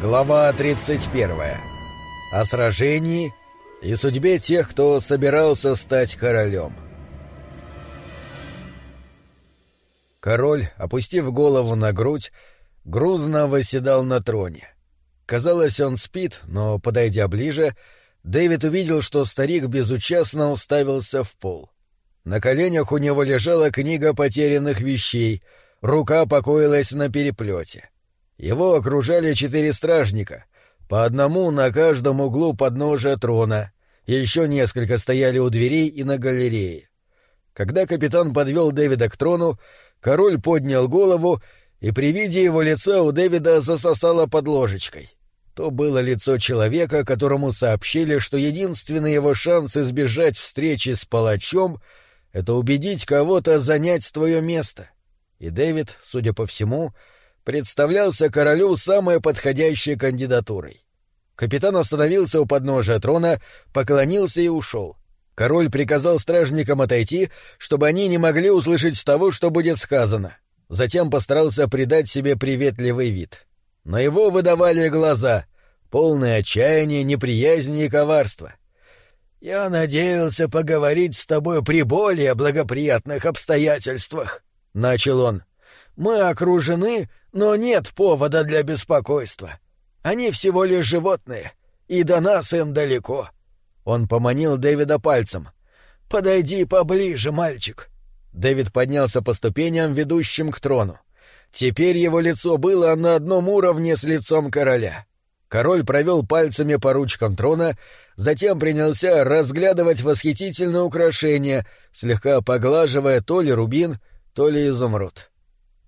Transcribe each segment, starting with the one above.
Глава 31. О сражении и судьбе тех, кто собирался стать королем. Король, опустив голову на грудь, грузно восседал на троне. Казалось, он спит, но, подойдя ближе, Дэвид увидел, что старик безучастно уставился в пол. На коленях у него лежала книга потерянных вещей, рука покоилась на переплете. Его окружали четыре стражника, по одному на каждом углу подножия трона, еще несколько стояли у дверей и на галерее. Когда капитан подвел Дэвида к трону, король поднял голову, и при виде его лица у Дэвида засосало под ложечкой. То было лицо человека, которому сообщили, что единственный его шанс избежать встречи с палачом — это убедить кого-то занять твое место. И Дэвид, судя по всему, — представлялся королю самой подходящей кандидатурой. Капитан остановился у подножия трона, поклонился и ушел. Король приказал стражникам отойти, чтобы они не могли услышать того, что будет сказано. Затем постарался придать себе приветливый вид. Но его выдавали глаза, полные отчаяния, неприязни и коварства. «Я надеялся поговорить с тобой при более благоприятных обстоятельствах», — начал он. «Мы окружены но нет повода для беспокойства. Они всего лишь животные, и до нас им далеко. Он поманил Дэвида пальцем. «Подойди поближе, мальчик». Дэвид поднялся по ступеням, ведущим к трону. Теперь его лицо было на одном уровне с лицом короля. Король провел пальцами по ручкам трона, затем принялся разглядывать восхитительное украшение, слегка поглаживая то ли рубин, то ли изумруд.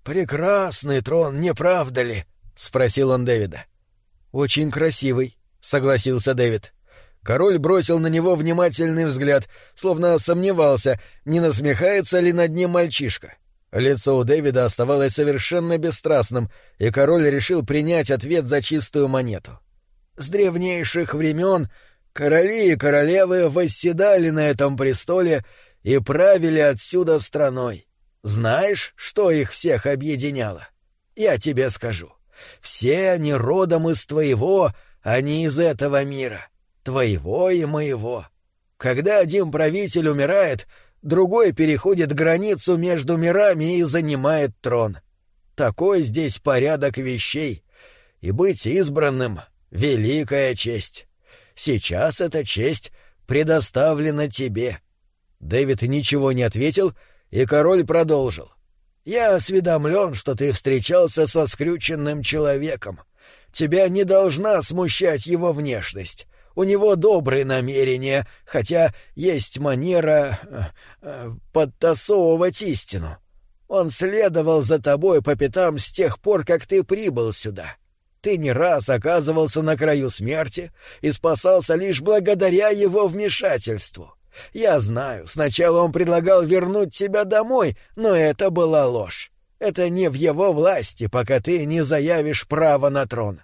«Прекрасный трон, не правда ли?» — спросил он Дэвида. «Очень красивый», — согласился Дэвид. Король бросил на него внимательный взгляд, словно сомневался, не насмехается ли над ним мальчишка. Лицо у Дэвида оставалось совершенно бесстрастным, и король решил принять ответ за чистую монету. «С древнейших времен короли и королевы восседали на этом престоле и правили отсюда страной. Знаешь, что их всех объединяло? Я тебе скажу. Все они родом из твоего, а не из этого мира. Твоего и моего. Когда один правитель умирает, другой переходит границу между мирами и занимает трон. Такой здесь порядок вещей. И быть избранным — великая честь. Сейчас эта честь предоставлена тебе. Дэвид ничего не ответил — и король продолжил. «Я осведомлен, что ты встречался со скрюченным человеком. Тебя не должна смущать его внешность. У него добрые намерения, хотя есть манера э, э, подтасовывать истину. Он следовал за тобой по пятам с тех пор, как ты прибыл сюда. Ты не раз оказывался на краю смерти и спасался лишь благодаря его вмешательству. Я знаю, сначала он предлагал вернуть тебя домой, но это была ложь. Это не в его власти, пока ты не заявишь право на трон.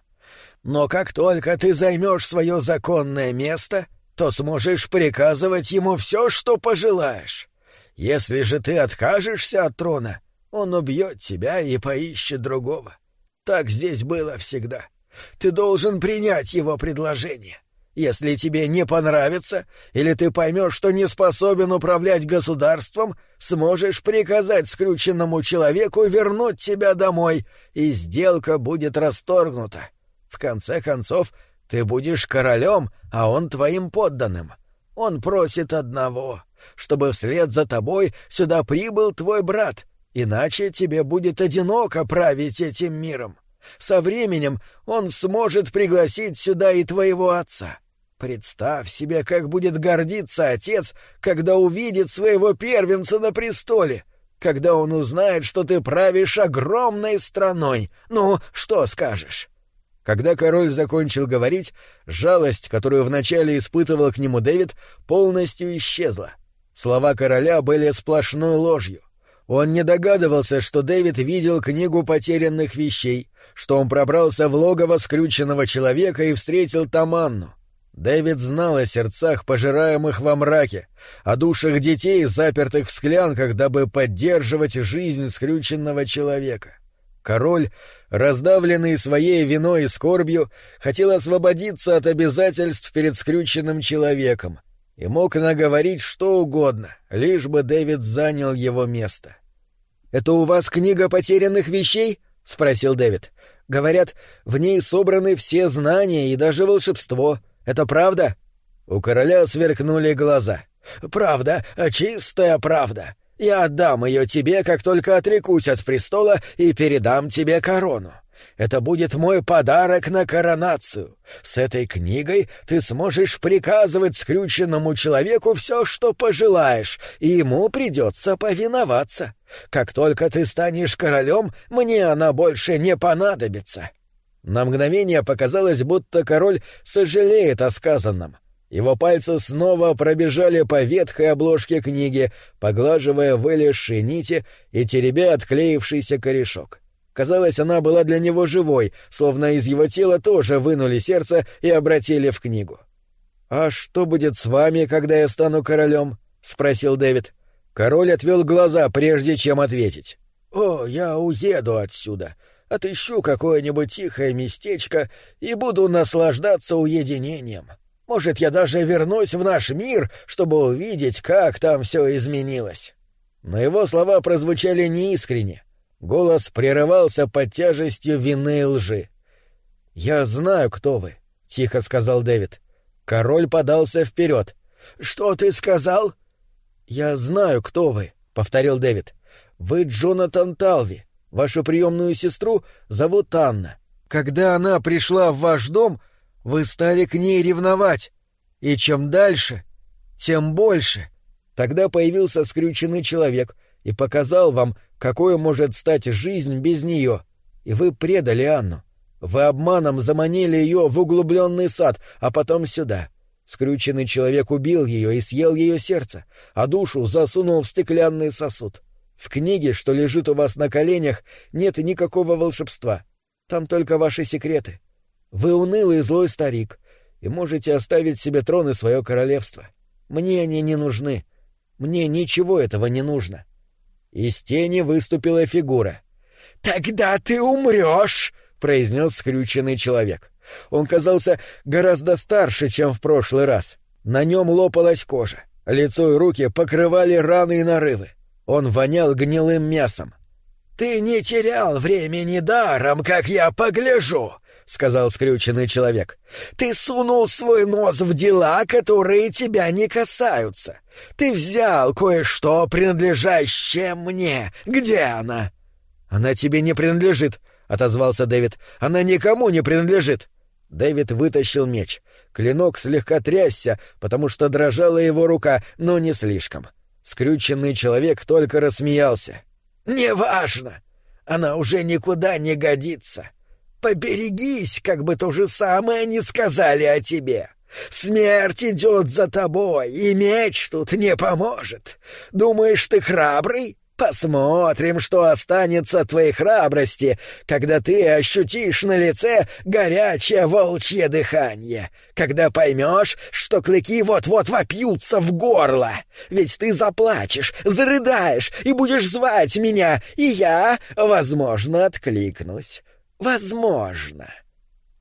Но как только ты займешь свое законное место, то сможешь приказывать ему все, что пожелаешь. Если же ты откажешься от трона, он убьет тебя и поищет другого. Так здесь было всегда. Ты должен принять его предложение. Если тебе не понравится, или ты поймешь, что не способен управлять государством, сможешь приказать скрюченному человеку вернуть тебя домой, и сделка будет расторгнута. В конце концов, ты будешь королем, а он твоим подданным. Он просит одного, чтобы вслед за тобой сюда прибыл твой брат, иначе тебе будет одиноко править этим миром. Со временем он сможет пригласить сюда и твоего отца. Представь себе, как будет гордиться отец, когда увидит своего первенца на престоле, когда он узнает, что ты правишь огромной страной. Ну, что скажешь?» Когда король закончил говорить, жалость, которую вначале испытывал к нему Дэвид, полностью исчезла. Слова короля были сплошной ложью. Он не догадывался, что Дэвид видел книгу потерянных вещей, что он пробрался в логово скрюченного человека и встретил там Анну. Дэвид знал о сердцах, пожираемых во мраке, о душах детей, запертых в склянках, дабы поддерживать жизнь скрюченного человека. Король, раздавленный своей виной и скорбью, хотел освободиться от обязательств перед скрюченным человеком и мог наговорить что угодно, лишь бы Дэвид занял его место. «Это у вас книга потерянных вещей?» — спросил Дэвид. «Говорят, в ней собраны все знания и даже волшебство. Это правда?» У короля сверкнули глаза. «Правда, чистая правда. Я отдам ее тебе, как только отрекусь от престола и передам тебе корону. Это будет мой подарок на коронацию. С этой книгой ты сможешь приказывать скрюченному человеку все, что пожелаешь, и ему придется повиноваться. Как только ты станешь королем, мне она больше не понадобится». На мгновение показалось, будто король сожалеет о сказанном — его пальцы снова пробежали по ветхой обложке книги, поглаживая вылезшие нити и теребя отклеившийся корешок. Казалось, она была для него живой, словно из его тела тоже вынули сердце и обратили в книгу. «А что будет с вами, когда я стану королем?» — спросил Дэвид. Король отвел глаза, прежде чем ответить. «О, я уеду отсюда, отыщу какое-нибудь тихое местечко и буду наслаждаться уединением. Может, я даже вернусь в наш мир, чтобы увидеть, как там все изменилось. Но его слова прозвучали неискренне. Голос прерывался под тяжестью вины и лжи. «Я знаю, кто вы», — тихо сказал Дэвид. Король подался вперед. «Что ты сказал?» «Я знаю, кто вы», — повторил Дэвид. «Вы Джонатан Талви. Вашу приемную сестру зовут Анна. Когда она пришла в ваш дом, вы стали к ней ревновать. И чем дальше, тем больше. Тогда появился скрюченный человек и показал вам, какой может стать жизнь без нее. И вы предали Анну. Вы обманом заманили ее в углубленный сад, а потом сюда. Скрюченный человек убил ее и съел ее сердце, а душу засунул в стеклянный сосуд. В книге, что лежит у вас на коленях, нет никакого волшебства. Там только ваши секреты. Вы унылый и злой старик, и можете оставить себе трон и свое королевство. Мне они не нужны. Мне ничего этого не нужно. Из тени выступила фигура. «Тогда ты умрешь!» — произнес скрюченный человек. Он казался гораздо старше, чем в прошлый раз. На нем лопалась кожа. Лицо и руки покрывали раны и нарывы. Он вонял гнилым мясом. «Ты не терял времени даром, как я погляжу!» — сказал скрюченный человек. «Ты сунул свой нос в дела, которые тебя не касаются. Ты взял кое-что, принадлежащее мне. Где она?» «Она тебе не принадлежит», — отозвался Дэвид. «Она никому не принадлежит». Дэвид вытащил меч. Клинок слегка трясся, потому что дрожала его рука, но не слишком. Скрюченный человек только рассмеялся. «Неважно. Она уже никуда не годится. Поберегись, как бы то же самое не сказали о тебе. Смерть идет за тобой, и меч тут не поможет. Думаешь, ты храбрый? Посмотрим, что останется твоей храбрости, когда ты ощутишь на лице горячее волчье дыхание, когда поймешь, что клыки вот-вот вопьются в горло. Ведь ты заплачешь, зарыдаешь и будешь звать меня, и я, возможно, откликнусь. Возможно.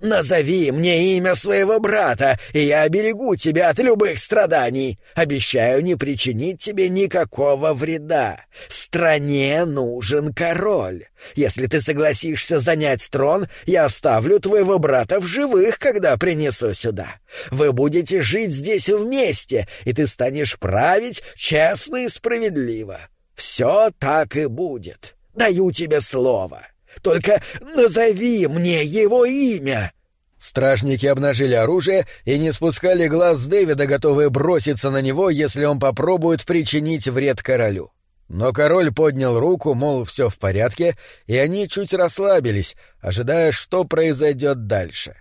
Назови мне имя своего брата, и я оберегу тебя от любых страданий. Обещаю не причинить тебе никакого вреда. Стране нужен король. Если ты согласишься занять трон, я оставлю твоего брата в живых, когда принесу сюда. Вы будете жить здесь вместе, и ты станешь править честно и справедливо. Все так и будет. Даю тебе слово. Только назови мне его имя!» Стражники обнажили оружие и не спускали глаз с Дэвида, готовые броситься на него, если он попробует причинить вред королю. Но король поднял руку, мол, все в порядке, и они чуть расслабились, ожидая, что произойдет дальше.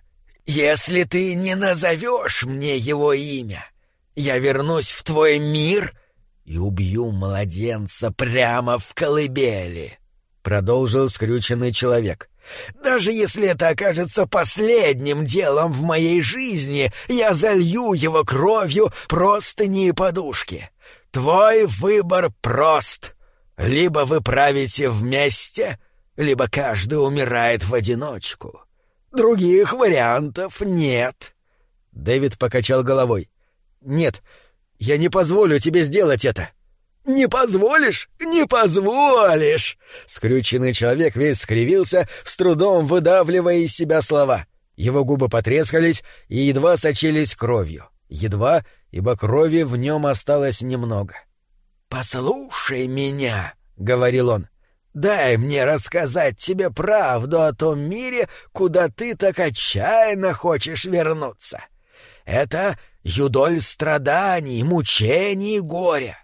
«Если ты не назовешь мне его имя, я вернусь в твой мир и убью младенца прямо в колыбели», продолжил скрюченный человек. Даже если это окажется последним делом в моей жизни, я залью его кровью простыни и подушки. Твой выбор прост. Либо вы правите вместе, либо каждый умирает в одиночку. Других вариантов нет». Дэвид покачал головой. «Нет, я не позволю тебе сделать это». «Не позволишь? Не позволишь!» Скрюченный человек весь скривился, с трудом выдавливая из себя слова. Его губы потрескались и едва сочились кровью. Едва, ибо крови в нем осталось немного. «Послушай меня», — говорил он. «Дай мне рассказать тебе правду о том мире, куда ты так отчаянно хочешь вернуться. Это юдоль страданий, мучений и горя.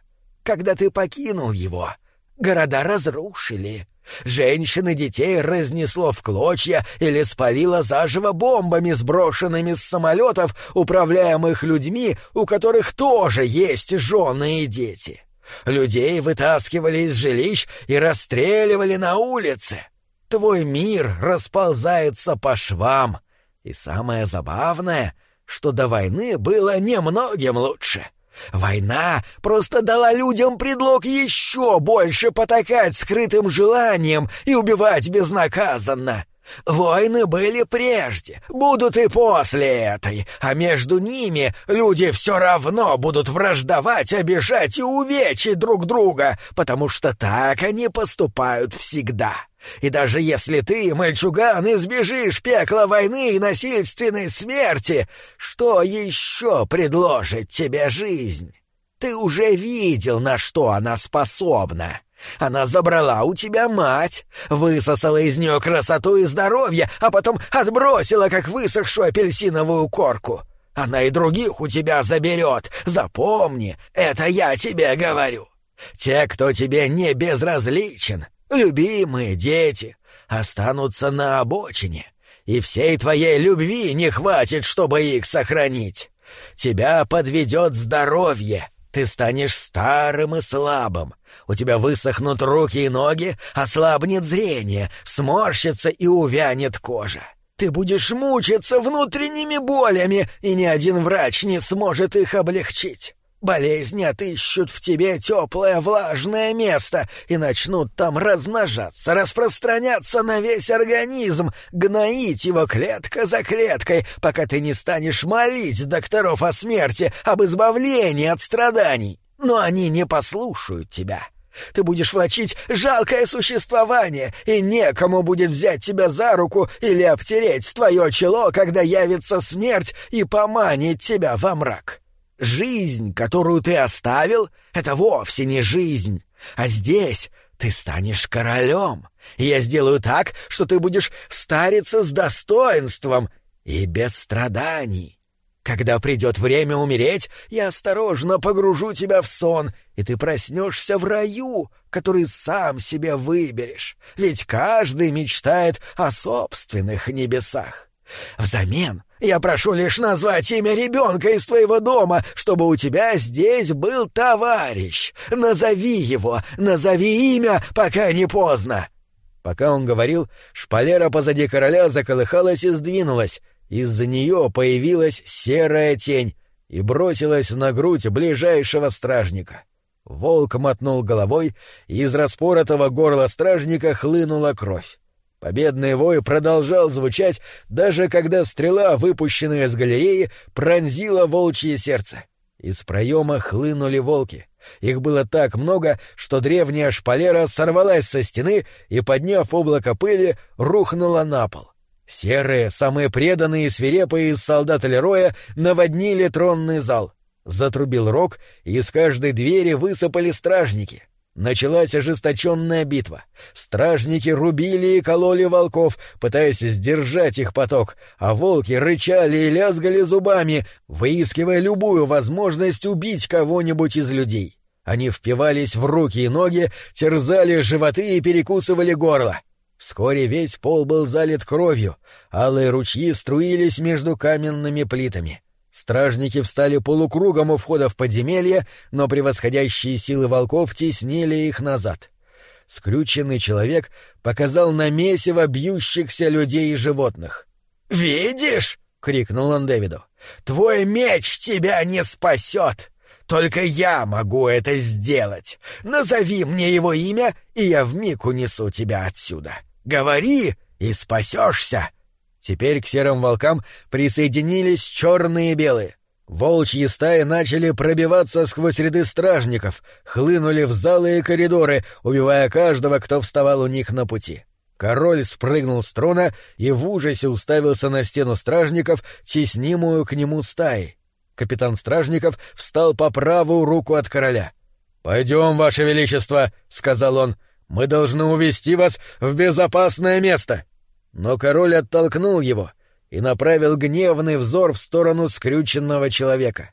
Когда ты покинул его, города разрушили, женщин и детей разнесло в клочья или спалило заживо бомбами, сброшенными с самолетов, управляемых людьми, у которых тоже есть жены и дети. Людей вытаскивали из жилищ и расстреливали на улице. Твой мир расползается по швам. И самое забавное, что до войны было немногим лучше — Война просто дала людям предлог еще больше потакать скрытым желанием и убивать безнаказанно. Войны были прежде, будут и после этой, а между ними люди все равно будут враждовать, обижать и увечить друг друга, потому что так они поступают всегда. И даже если ты, мальчуган, избежишь пекла войны и насильственной смерти, что еще предложит тебе жизнь? Ты уже видел, на что она способна. Она забрала у тебя мать, высосала из нее красоту и здоровье, а потом отбросила, как высохшую апельсиновую корку. Она и других у тебя заберет. Запомни, это я тебе говорю. Те, кто тебе не безразличен, любимые дети, останутся на обочине, и всей твоей любви не хватит, чтобы их сохранить. Тебя подведет здоровье, ты станешь старым и слабым, у тебя высохнут руки и ноги, ослабнет зрение, сморщится и увянет кожа. Ты будешь мучиться внутренними болями, и ни один врач не сможет их облегчить. Болезни отыщут в тебе теплое влажное место и начнут там размножаться, распространяться на весь организм, гноить его клетка за клеткой, пока ты не станешь молить докторов о смерти, об избавлении от страданий. Но они не послушают тебя. Ты будешь влачить жалкое существование, и некому будет взять тебя за руку или обтереть твое чело, когда явится смерть и поманит тебя во мрак. Жизнь, которую ты оставил, — это вовсе не жизнь. А здесь ты станешь королем, я сделаю так, что ты будешь стариться с достоинством и без страданий. Когда придет время умереть, я осторожно погружу тебя в сон, и ты проснешься в раю, который сам себе выберешь, ведь каждый мечтает о собственных небесах. Взамен я прошу лишь назвать имя ребенка из твоего дома, чтобы у тебя здесь был товарищ. Назови его, назови имя, пока не поздно». Пока он говорил, шпалера позади короля заколыхалась и сдвинулась. Из-за нее появилась серая тень и бросилась на грудь ближайшего стражника. Волк мотнул головой, и из распоротого горла стражника хлынула кровь. Победный вой продолжал звучать, даже когда стрела, выпущенная из галереи, пронзила волчье сердце. Из проема хлынули волки. Их было так много, что древняя шпалера сорвалась со стены и, подняв облако пыли, рухнула на пол. Серые, самые преданные и свирепые из солдат Лероя наводнили тронный зал. Затрубил рог, и из каждой двери высыпали стражники. Началась ожесточенная битва. Стражники рубили и кололи волков, пытаясь сдержать их поток, а волки рычали и лязгали зубами, выискивая любую возможность убить кого-нибудь из людей. Они впивались в руки и ноги, терзали животы и перекусывали горло. Вскоре весь пол был залит кровью, алые ручьи струились между каменными плитами. Стражники встали полукругом у входа в подземелье, но превосходящие силы волков теснили их назад. Скрюченный человек показал на месиво бьющихся людей и животных. «Видишь?» — крикнул он Дэвиду. «Твой меч тебя не спасет! Только я могу это сделать! Назови мне его имя, и я вмиг унесу тебя отсюда!» Говори, и спасешься!» Теперь к серым волкам присоединились черные и белые. Волчьи стаи начали пробиваться сквозь ряды стражников, хлынули в залы и коридоры, убивая каждого, кто вставал у них на пути. Король спрыгнул с трона и в ужасе уставился на стену стражников, теснимую к нему стаи. Капитан стражников встал по правую руку от короля. «Пойдем, ваше величество», — сказал он, — «мы должны увести вас в безопасное место». Но король оттолкнул его и направил гневный взор в сторону скрюченного человека.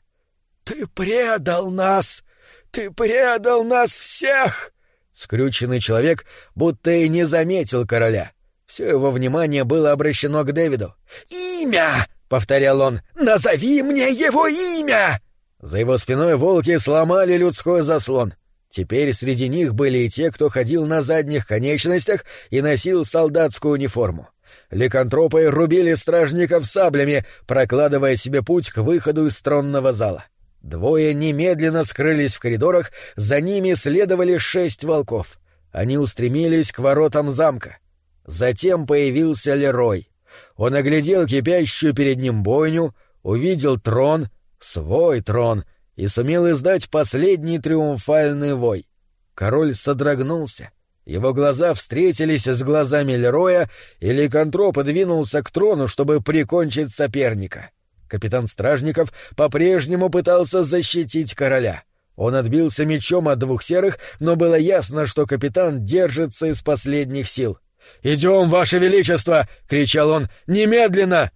«Ты предал нас! Ты предал нас всех!» Скрюченный человек будто и не заметил короля. Все его внимание было обращено к Дэвиду. «Имя!» — повторял он. «Назови мне его имя!» За его спиной волки сломали людской заслон. Теперь среди них были и те, кто ходил на задних конечностях и носил солдатскую униформу. Ликантропы рубили стражников саблями, прокладывая себе путь к выходу из тронного зала. Двое немедленно скрылись в коридорах, за ними следовали шесть волков. Они устремились к воротам замка. Затем появился Лерой. Он оглядел кипящую перед ним бойню, увидел трон, свой трон, и сумел издать последний триумфальный вой. Король содрогнулся. Его глаза встретились с глазами Лероя, и Ликантроп двинулся к трону, чтобы прикончить соперника. Капитан Стражников по-прежнему пытался защитить короля. Он отбился мечом от двух серых, но было ясно, что капитан держится из последних сил. «Идем, Ваше Величество!» — кричал он. «Немедленно!»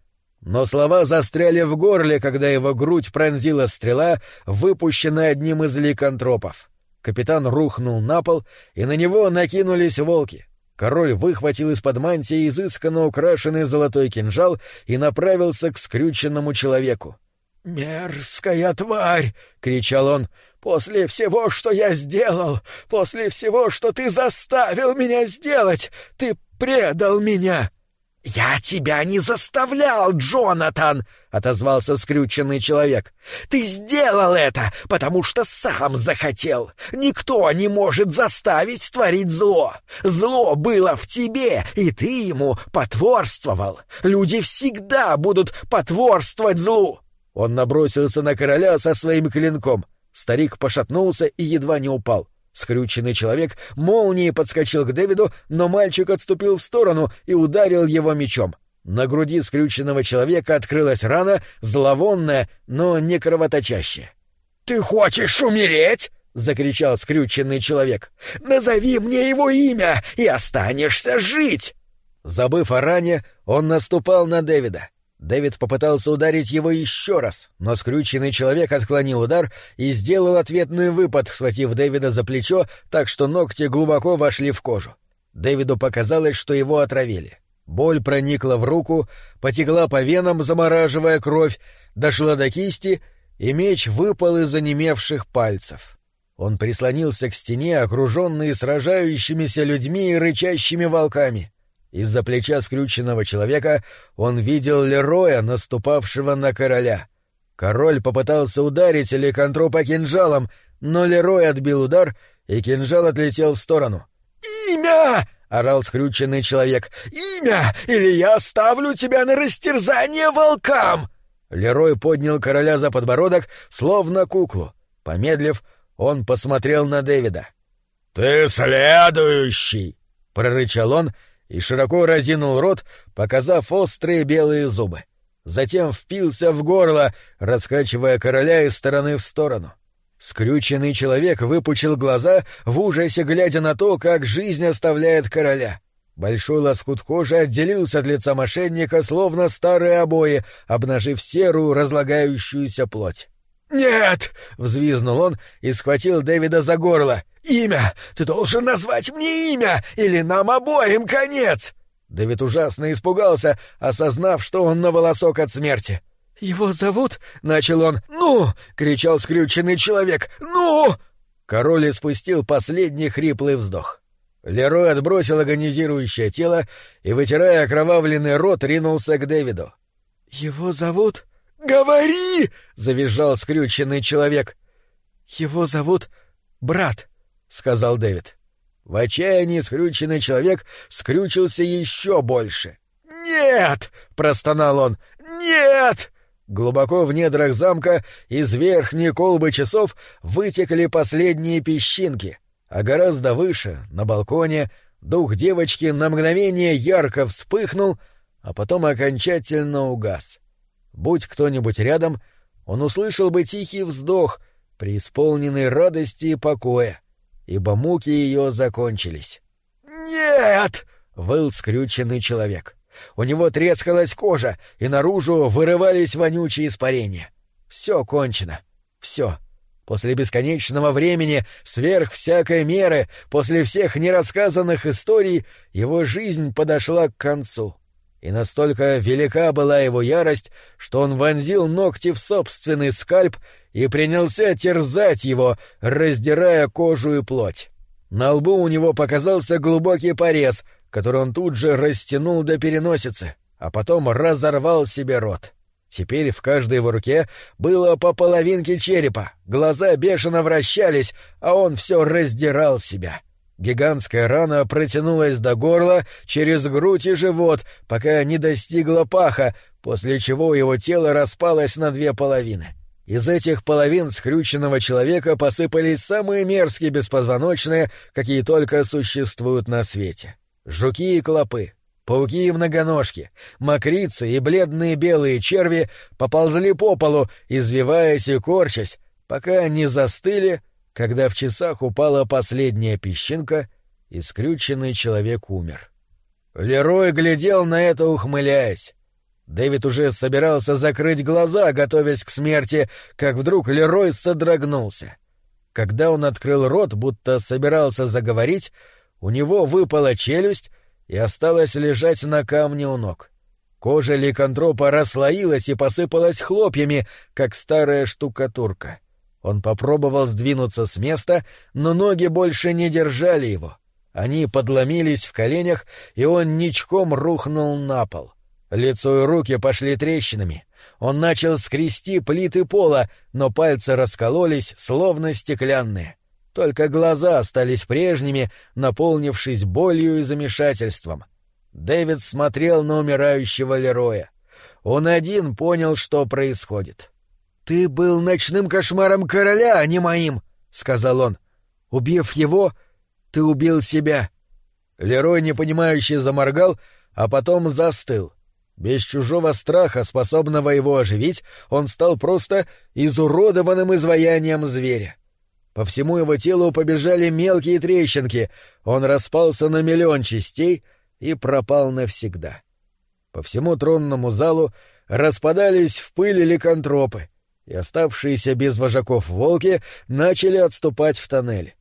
Но слова застряли в горле, когда его грудь пронзила стрела, выпущенная одним из ликантропов. Капитан рухнул на пол, и на него накинулись волки. Король выхватил из-под мантии изысканно украшенный золотой кинжал и направился к скрюченному человеку. «Мерзкая тварь!» — кричал он. «После всего, что я сделал, после всего, что ты заставил меня сделать, ты предал меня!» «Я тебя не заставлял, Джонатан!» — отозвался скрюченный человек. «Ты сделал это, потому что сам захотел. Никто не может заставить творить зло. Зло было в тебе, и ты ему потворствовал. Люди всегда будут потворствовать злу!» Он набросился на короля со своим клинком. Старик пошатнулся и едва не упал. Скрюченный человек молнией подскочил к Дэвиду, но мальчик отступил в сторону и ударил его мечом. На груди скрюченного человека открылась рана, зловонная, но не кровоточащая. «Ты хочешь умереть?» — закричал скрюченный человек. «Назови мне его имя, и останешься жить!» Забыв о ране, он наступал на Дэвида. Дэвид попытался ударить его еще раз, но скрюченный человек отклонил удар и сделал ответный выпад, схватив Дэвида за плечо, так что ногти глубоко вошли в кожу. Дэвиду показалось, что его отравили. Боль проникла в руку, потекла по венам, замораживая кровь, дошла до кисти, и меч выпал из онемевших пальцев. Он прислонился к стене, окруженный сражающимися людьми и рычащими волками. Из-за плеча скрюченного человека он видел Лероя, наступавшего на короля. Король попытался ударить Ликантропа кинжалом, но Лерой отбил удар, и кинжал отлетел в сторону. «Имя!» — орал скрюченный человек. «Имя! Или я оставлю тебя на растерзание волкам!» Лерой поднял короля за подбородок, словно куклу. Помедлив, он посмотрел на Дэвида. «Ты следующий!» — прорычал он и широко разинул рот, показав острые белые зубы. Затем впился в горло, раскачивая короля из стороны в сторону. Скрюченный человек выпучил глаза, в ужасе глядя на то, как жизнь оставляет короля. Большой лоскут кожи отделился от лица мошенника, словно старые обои, обнажив серую разлагающуюся плоть. «Нет!» — взвизнул он и схватил Дэвида за горло. «Имя! Ты должен назвать мне имя, или нам обоим конец!» Дэвид ужасно испугался, осознав, что он на волосок от смерти. «Его зовут?» — начал он. «Ну!» — кричал скрюченный человек. «Ну!» Король испустил последний хриплый вздох. Лерой отбросил агонизирующее тело и, вытирая окровавленный рот, ринулся к Дэвиду. «Его зовут?» «Говори!» — завизжал скрюченный человек. «Его зовут брат», — сказал Дэвид. В отчаянии скрюченный человек скрючился еще больше. «Нет!» — простонал он. «Нет!» Глубоко в недрах замка из верхней колбы часов вытекли последние песчинки, а гораздо выше, на балконе, дух девочки на мгновение ярко вспыхнул, а потом окончательно угас. Будь кто-нибудь рядом, он услышал бы тихий вздох, преисполненный радости и покоя, ибо муки ее закончились. «Нет!» — выл скрюченный человек. У него трескалась кожа, и наружу вырывались вонючие испарения. Все кончено. Все. После бесконечного времени, сверх всякой меры, после всех нерассказанных историй, его жизнь подошла к концу. И настолько велика была его ярость, что он вонзил ногти в собственный скальп и принялся терзать его, раздирая кожу и плоть. На лбу у него показался глубокий порез, который он тут же растянул до переносицы, а потом разорвал себе рот. Теперь в каждой его руке было по половинке черепа, глаза бешено вращались, а он все раздирал себя. Гигантская рана протянулась до горла, через грудь и живот, пока не достигла паха, после чего его тело распалось на две половины. Из этих половин скрюченного человека посыпались самые мерзкие беспозвоночные, какие только существуют на свете. Жуки и клопы, пауки и многоножки, мокрицы и бледные белые черви поползли по полу, извиваясь и корчась, пока не застыли, когда в часах упала последняя песчинка, и скрюченный человек умер. Лерой глядел на это, ухмыляясь. Дэвид уже собирался закрыть глаза, готовясь к смерти, как вдруг Лерой содрогнулся. Когда он открыл рот, будто собирался заговорить, у него выпала челюсть и осталась лежать на камне у ног. Кожа ликантропа расслоилась и посыпалась хлопьями, как старая штукатурка. Он попробовал сдвинуться с места, но ноги больше не держали его. Они подломились в коленях, и он ничком рухнул на пол. Лицо и руки пошли трещинами. Он начал скрести плиты пола, но пальцы раскололись, словно стеклянные. Только глаза остались прежними, наполнившись болью и замешательством. Дэвид смотрел на умирающего Лероя. Он один понял, что происходит. «Ты был ночным кошмаром короля, а не моим», — сказал он. «Убив его, ты убил себя». Лерой непонимающе заморгал, а потом застыл. Без чужого страха, способного его оживить, он стал просто изуродованным изваянием зверя. По всему его телу побежали мелкие трещинки, он распался на миллион частей и пропал навсегда. По всему тронному залу распадались в пыль ликантропы, и оставшиеся без вожаков волки начали отступать в тоннель.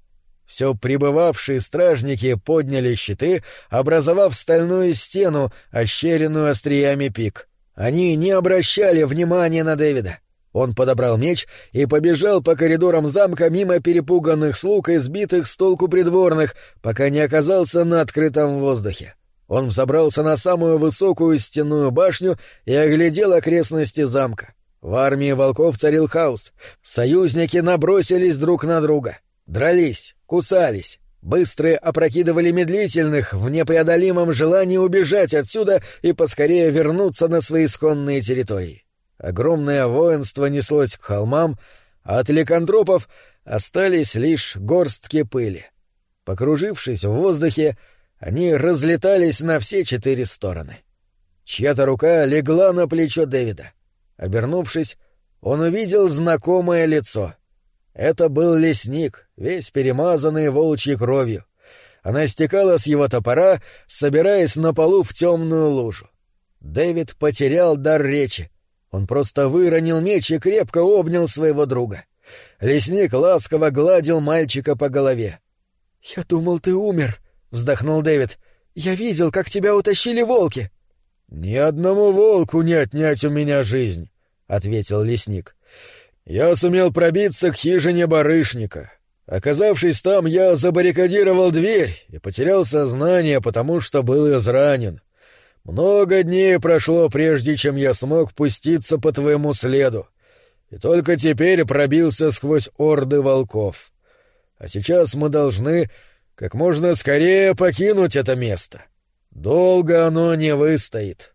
Все прибывавшие стражники подняли щиты, образовав стальную стену, ощеренную остриями пик. Они не обращали внимания на Дэвида. Он подобрал меч и побежал по коридорам замка мимо перепуганных слуг и сбитых с толку придворных, пока не оказался на открытом воздухе. Он взобрался на самую высокую стенную башню и оглядел окрестности замка. В армии волков царил хаос. Союзники набросились друг на друга. Дрались, кусались, быстрые опрокидывали медлительных в непреодолимом желании убежать отсюда и поскорее вернуться на свои исконные территории. Огромное воинство неслось к холмам, а от ликантропов остались лишь горстки пыли. Покружившись в воздухе, они разлетались на все четыре стороны. Чья-то рука легла на плечо Дэвида. Обернувшись, он увидел знакомое лицо. Это был лесник, весь перемазанный волчьей кровью. Она стекала с его топора, собираясь на полу в темную лужу. Дэвид потерял дар речи. Он просто выронил меч и крепко обнял своего друга. Лесник ласково гладил мальчика по голове. «Я думал, ты умер», — вздохнул Дэвид. «Я видел, как тебя утащили волки». «Ни одному волку не отнять у меня жизнь», — ответил лесник. «Я сумел пробиться к хижине барышника. Оказавшись там, я забаррикадировал дверь и потерял сознание, потому что был изранен. Много дней прошло, прежде чем я смог пуститься по твоему следу, и только теперь пробился сквозь орды волков. А сейчас мы должны, как можно скорее покинуть это место. Долго оно не выстоит.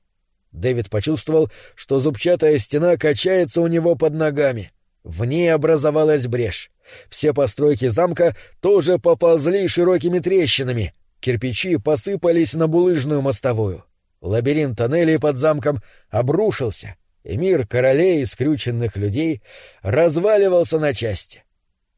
Дэвид почувствовал, что зубчатая стена качается у него под ногами. В ней образовалась брешь. Все постройки замка тоже поползли широкими трещинами. Кирпичи посыпались на булыжную мостовую. Лабиринт тоннелей под замком обрушился, и мир королей и скрюченных людей разваливался на части.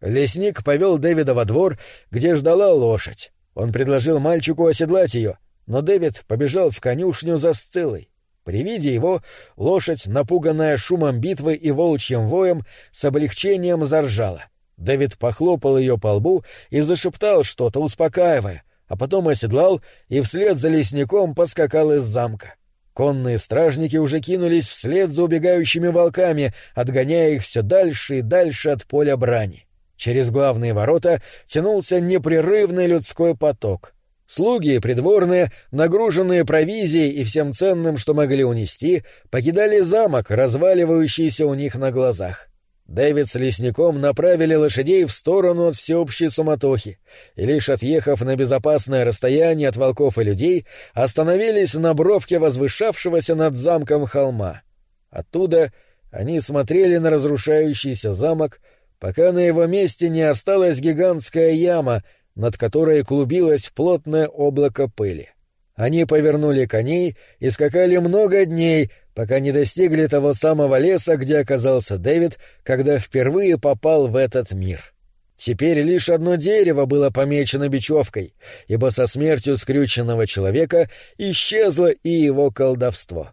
Лесник повел Дэвида во двор, где ждала лошадь. Он предложил мальчику оседлать ее, но Дэвид побежал в конюшню за Сциллой. При виде его лошадь, напуганная шумом битвы и волчьим воем, с облегчением заржала. Дэвид похлопал ее по лбу и зашептал что-то, успокаивая, а потом оседлал и вслед за лесником поскакал из замка. Конные стражники уже кинулись вслед за убегающими волками, отгоняя их все дальше и дальше от поля брани. Через главные ворота тянулся непрерывный людской поток. Слуги и придворные, нагруженные провизией и всем ценным, что могли унести, покидали замок, разваливающийся у них на глазах. Дэвид с лесником направили лошадей в сторону от всеобщей суматохи, и лишь отъехав на безопасное расстояние от волков и людей, остановились на бровке возвышавшегося над замком холма. Оттуда они смотрели на разрушающийся замок, пока на его месте не осталась гигантская яма, над которой клубилось плотное облако пыли. Они повернули коней и скакали много дней, пока не достигли того самого леса, где оказался Дэвид, когда впервые попал в этот мир. Теперь лишь одно дерево было помечено бечевкой, ибо со смертью скрюченного человека исчезло и его колдовство.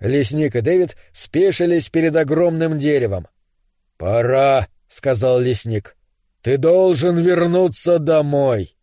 Лесник и Дэвид спешились перед огромным деревом. «Пора», — сказал лесник. «Ты должен вернуться домой».